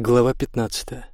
Глава пятнадцатая.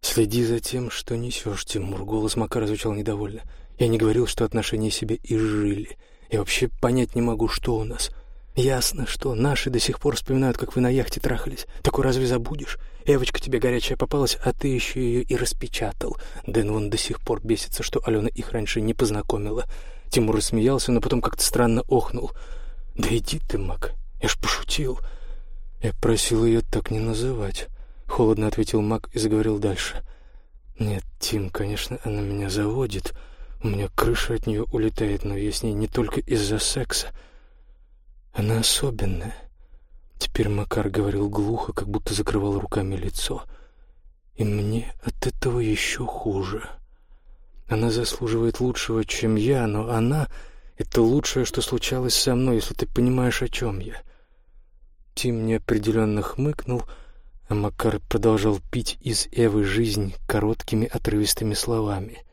«Следи за тем, что несешь, Тимур». Голос Макара звучал недовольно. «Я не говорил, что отношения себе изжили. Я вообще понять не могу, что у нас. Ясно, что наши до сих пор вспоминают, как вы на яхте трахались. Такой разве забудешь? Эвочка тебе горячая попалась, а ты еще ее и распечатал. Дэн вон до сих пор бесится, что Алена их раньше не познакомила». Тимур рассмеялся, но потом как-то странно охнул. «Да иди ты, Мак, я ж пошутил». «Я просил ее так не называть», — холодно ответил Мак и заговорил дальше. «Нет, Тим, конечно, она меня заводит. У меня крыша от нее улетает, но я с ней не только из-за секса. Она особенная». Теперь Макар говорил глухо, как будто закрывал руками лицо. «И мне от этого еще хуже. Она заслуживает лучшего, чем я, но она — это лучшее, что случалось со мной, если ты понимаешь, о чем я». Тим неопределенно хмыкнул, а Макар продолжал пить из Эвы жизнь короткими отрывистыми словами.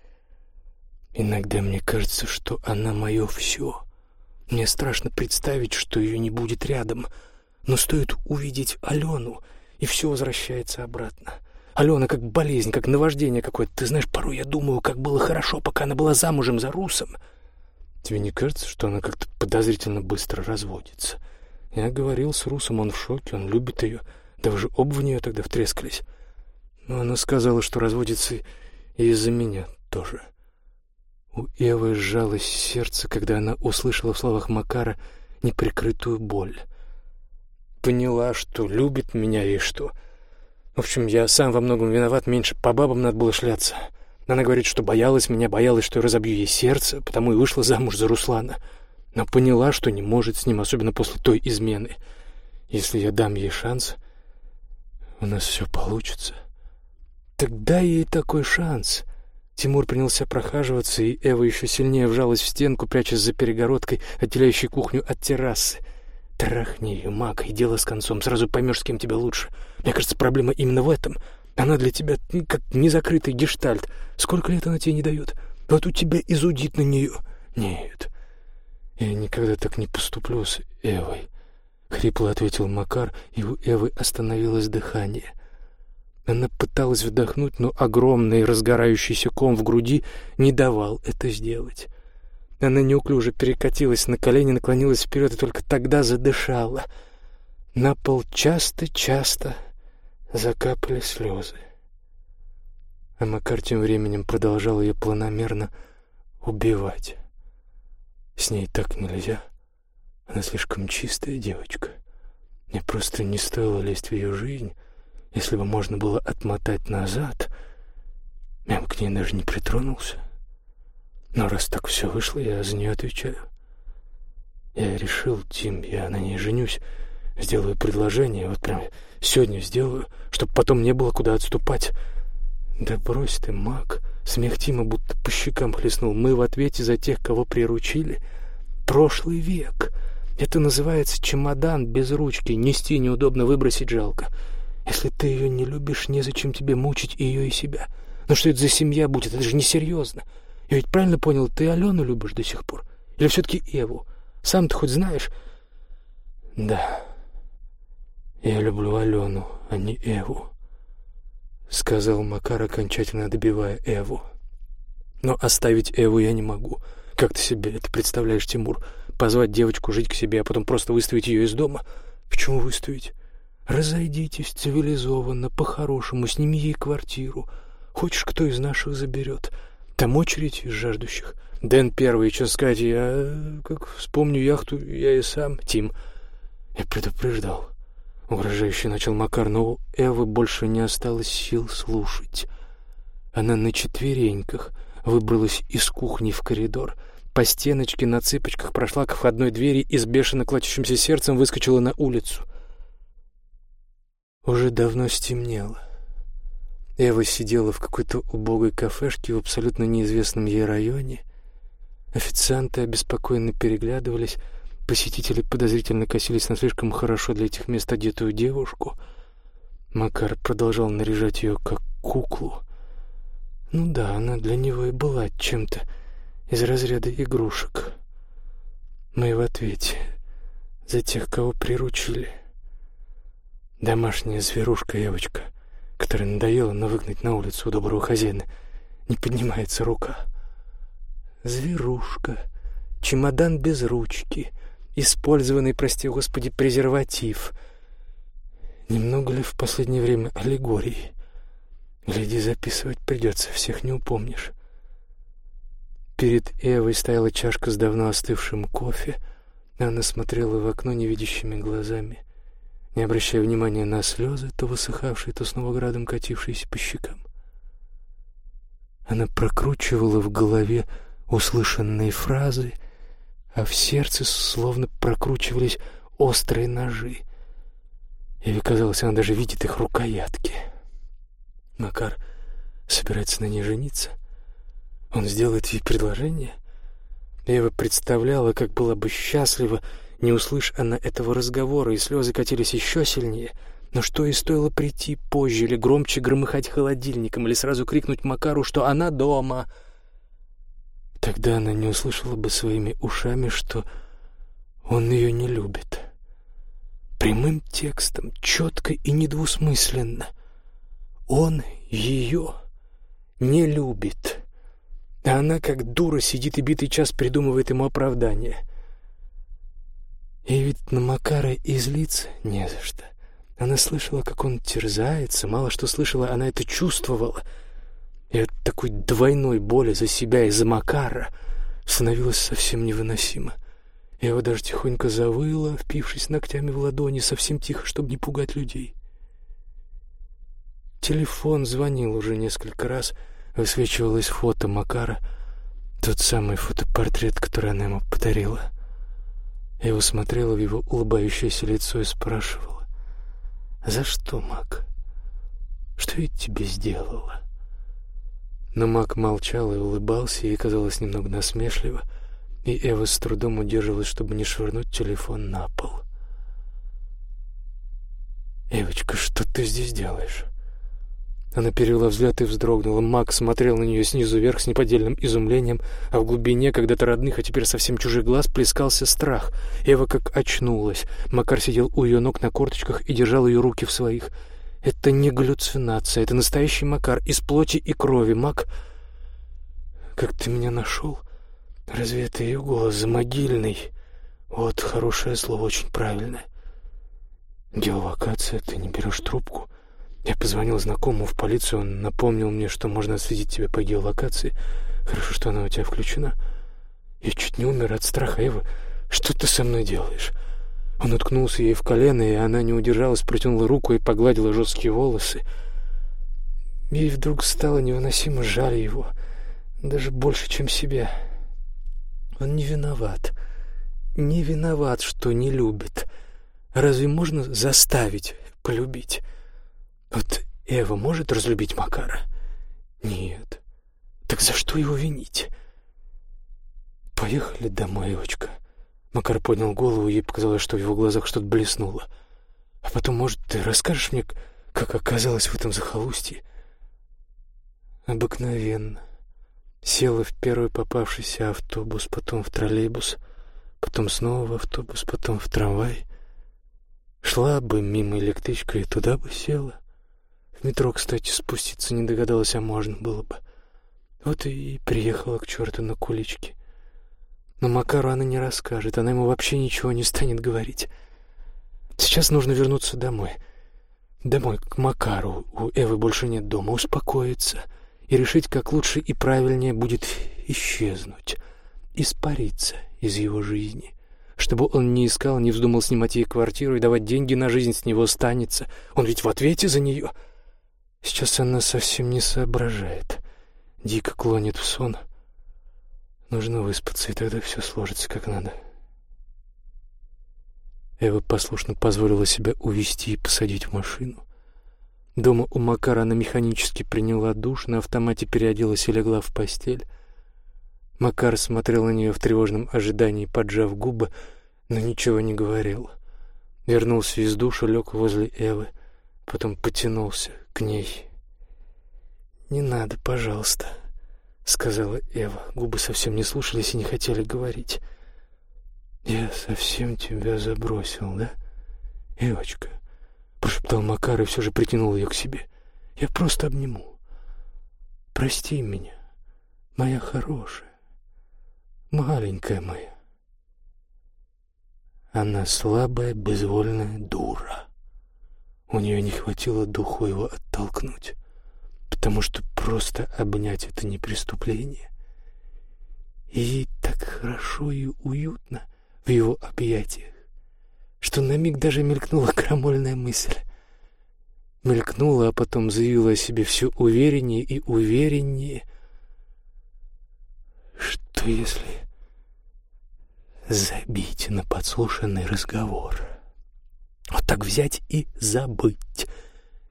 «Иногда мне кажется, что она мое все. Мне страшно представить, что ее не будет рядом, но стоит увидеть Алену, и все возвращается обратно. Алена как болезнь, как наваждение какое-то. Ты знаешь, порой я думаю, как было хорошо, пока она была замужем за Русом. Тебе не кажется, что она как-то подозрительно быстро разводится?» Я говорил с Русом, он в шоке, он любит ее. Да вы же оба в нее тогда втрескались. Но она сказала, что разводится и из-за меня тоже. У Эвы сжалось сердце, когда она услышала в словах Макара неприкрытую боль. Поняла, что любит меня и что... В общем, я сам во многом виноват, меньше по бабам надо было шляться. Она говорит, что боялась меня, боялась, что я разобью ей сердце, потому и вышла замуж за Руслана но поняла, что не может с ним, особенно после той измены. Если я дам ей шанс, у нас все получится. Так дай ей такой шанс. Тимур принялся прохаживаться, и Эва еще сильнее вжалась в стенку, прячась за перегородкой, отделяющей кухню от террасы. Трахни ее, маг, и дело с концом. Сразу поймешь, с кем тебе лучше. Мне кажется, проблема именно в этом. Она для тебя как незакрытый гештальт. Сколько лет она тебе не дает? Вот у тебя изудит на нее. Нет, «Я никогда так не поступлю с Эвой», — хрипло ответил Макар, и у Эвы остановилось дыхание. Она пыталась вдохнуть, но огромный разгорающийся ком в груди не давал это сделать. Она неуклюже перекатилась на колени, наклонилась вперед и только тогда задышала. На пол часто-часто закапали слезы. А Макар тем временем продолжал ее планомерно убивать. С ней так нельзя. Она слишком чистая девочка. Мне просто не стоило лезть в ее жизнь. Если бы можно было отмотать назад, я бы к ней даже не притронулся. Но раз так все вышло, я за нее отвечаю. Я решил, Тим, я на ней женюсь, сделаю предложение, вот прям сегодня сделаю, чтобы потом не было куда отступать. Да брось ты, маг, Смех Тима будто по щекам хлестнул. Мы в ответе за тех, кого приручили. Прошлый век. Это называется чемодан без ручки. Нести неудобно, выбросить жалко. Если ты ее не любишь, незачем тебе мучить ее и себя. Но что это за семья будет? Это же несерьезно. Я ведь правильно понял, ты Алену любишь до сих пор? Или все-таки Эву? Сам ты хоть знаешь? Да, я люблю Алену, а не Эву. — сказал Макар, окончательно добивая Эву. «Но оставить Эву я не могу. Как ты себе это представляешь, Тимур? Позвать девочку жить к себе, а потом просто выставить ее из дома? Почему выставить? Разойдитесь цивилизованно, по-хорошему, сними ей квартиру. Хочешь, кто из наших заберет? Там очередь из жаждущих. Дэн первый, что сказать, я, как вспомню яхту, я и сам, Тим. Я предупреждал». Угрожающе начал Макар, но у Эвы больше не осталось сил слушать. Она на четвереньках выбралась из кухни в коридор. По стеночке на цыпочках прошла к входной двери и с бешено клатящимся сердцем выскочила на улицу. Уже давно стемнело. Эва сидела в какой-то убогой кафешке в абсолютно неизвестном ей районе. Официанты обеспокоенно переглядывались, Посетители подозрительно косились на слишком хорошо для этих мест одетую девушку. Макар продолжал наряжать ее как куклу. Ну да, она для него и была чем-то из разряда игрушек. Мы в ответе за тех, кого приручили. Домашняя зверушка Евочка, которая надоела, но на улицу у доброго хозяина не поднимается рука. Зверушка, чемодан без ручки, использованный, прости господи, презерватив. Немного ли в последнее время аллегории? Гляди, записывать придется, всех не упомнишь. Перед Эвой стояла чашка с давно остывшим кофе. Она смотрела в окно невидящими глазами, не обращая внимания на слезы, то высыхавшие, то снова градом катившиеся по щекам. Она прокручивала в голове услышанные фразы, а в сердце словно прокручивались острые ножи. Ей казалось, она даже видит их рукоятки. Макар собирается на ней жениться — он сделает ей предложение? Ева представляла, как была бы счастлива, не услышь она этого разговора, и слезы катились еще сильнее. Но что и стоило прийти позже, или громче громыхать холодильником, или сразу крикнуть Макару, что она дома. Тогда она не услышала бы своими ушами, что он ее не любит. Прямым текстом, четко и недвусмысленно. Он ее не любит. А она, как дура, сидит и битый час придумывает ему оправдание. И ведь на Макара и злиться не за что. Она слышала, как он терзается, мало что слышала, она это чувствовала. И от такой двойной боли за себя и за Макара становилось совсем невыносимо. Я его даже тихонько завыла, впившись ногтями в ладони, совсем тихо, чтобы не пугать людей. Телефон звонил уже несколько раз — высвечивалось фото Макара, тот самый фотопортрет, который она ему подарила. Я его смотрела в его улыбающееся лицо и спрашивала, «За что, Мак? Что я тебе сделала?» Но Мак молчал и улыбался, и казалось немного насмешливо, и Эва с трудом удерживалась, чтобы не швырнуть телефон на пол. «Эвочка, что ты здесь делаешь?» Она перевела взгляд и вздрогнула. Макс смотрел на нее снизу вверх с неподдельным изумлением, а в глубине когда-то родных, а теперь совсем чужих глаз плескался страх. Эва как очнулась. Макар сидел у ее ног на корточках и держал ее руки в своих. «Это не галлюцинация, это настоящий Макар, из плоти и крови. Мак, как ты меня нашел? Разве это ее голос замогильный? Вот хорошее слово, очень правильное. Геолокация, ты не берешь трубку?» Я позвонил знакомому в полицию, он напомнил мне, что можно отследить тебя по геолокации. Хорошо, что она у тебя включена. Я чуть не умер от страха, Эва. Что ты со мной делаешь? Он уткнулся ей в колено, и она не удержалась, протянула руку и погладила жесткие волосы. Ей вдруг стало невыносимо жаль его, даже больше, чем себя. Он не виноват, не виноват, что не любит. Разве можно заставить полюбить? Вот Эва может разлюбить Макара? Нет. Так за что его винить? Поехали домой, Эвочка. Макар поднял голову, ей показалось, что в его глазах что-то блеснуло. А потом, может, ты расскажешь мне, как оказалось в этом захолустье? Обыкновенно. Села в первый попавшийся автобус, потом в троллейбус, потом снова в автобус, потом в трамвай. Шла бы мимо электричка и туда бы села. В метро, кстати, спуститься не догадалась, а можно было бы. Вот и приехала к черту на куличке. Но Макару она не расскажет, она ему вообще ничего не станет говорить. Сейчас нужно вернуться домой. Домой, к Макару. У Эвы больше нет дома. Успокоиться и решить, как лучше и правильнее будет исчезнуть, испариться из его жизни. Чтобы он не искал, не вздумал снимать ей квартиру и давать деньги на жизнь с него останется. Он ведь в ответе за нее — Сейчас она совсем не соображает, дико клонит в сон. Нужно выспаться, и тогда все сложится как надо. Эва послушно позволила себя увести и посадить в машину. Дома у Макара она механически приняла душ, на автомате переоделась и легла в постель. Макар смотрел на нее в тревожном ожидании, поджав губы, но ничего не говорил. Вернулся из душа, лег возле Эвы, потом потянулся к ней. «Не надо, пожалуйста», — сказала Эва. Губы совсем не слушались и не хотели говорить. «Я совсем тебя забросил, да, Эвочка? — прошептал Макар и все же притянул ее к себе. «Я просто обниму. Прости меня, моя хорошая, маленькая моя». Она слабая, безвольная дура. У нее не хватило духу его оттолкнуть, потому что просто обнять — это не преступление. И ей так хорошо и уютно в его объятиях, что на миг даже мелькнула крамольная мысль. Мелькнула, а потом заявила о себе все увереннее и увереннее. Что если забить на подслушанный разговор? Вот так взять и забыть.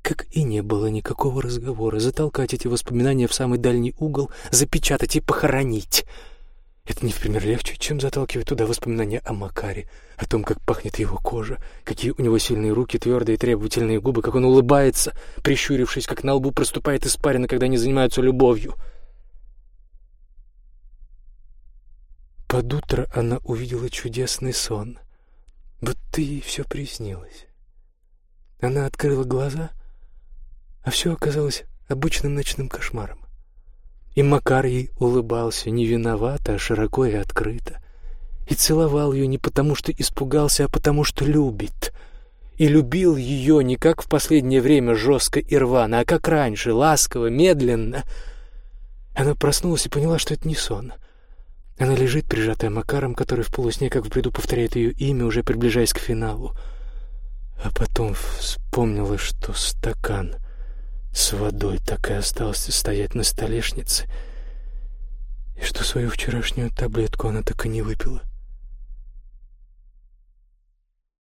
Как и не было никакого разговора. Затолкать эти воспоминания в самый дальний угол, запечатать и похоронить — это не в пример легче, чем заталкивать туда воспоминания о Макаре, о том, как пахнет его кожа, какие у него сильные руки, твердые требовательные губы, как он улыбается, прищурившись, как на лбу проступает испарина, когда они занимаются любовью. Под утро она увидела чудесный сон, будто ей все приснилось. Она открыла глаза, а все оказалось обычным ночным кошмаром. И Макар ей улыбался не виновато, а широко и открыто. И целовал ее не потому, что испугался, а потому, что любит. И любил ее не как в последнее время жестко и рвано, а как раньше, ласково, медленно. Она проснулась и поняла, что это не сон. Она лежит, прижатая Макаром, который в полусне, как в бреду, повторяет ее имя, уже приближаясь к финалу. А потом вспомнила, что стакан с водой так и остался стоять на столешнице, и что свою вчерашнюю таблетку она так и не выпила.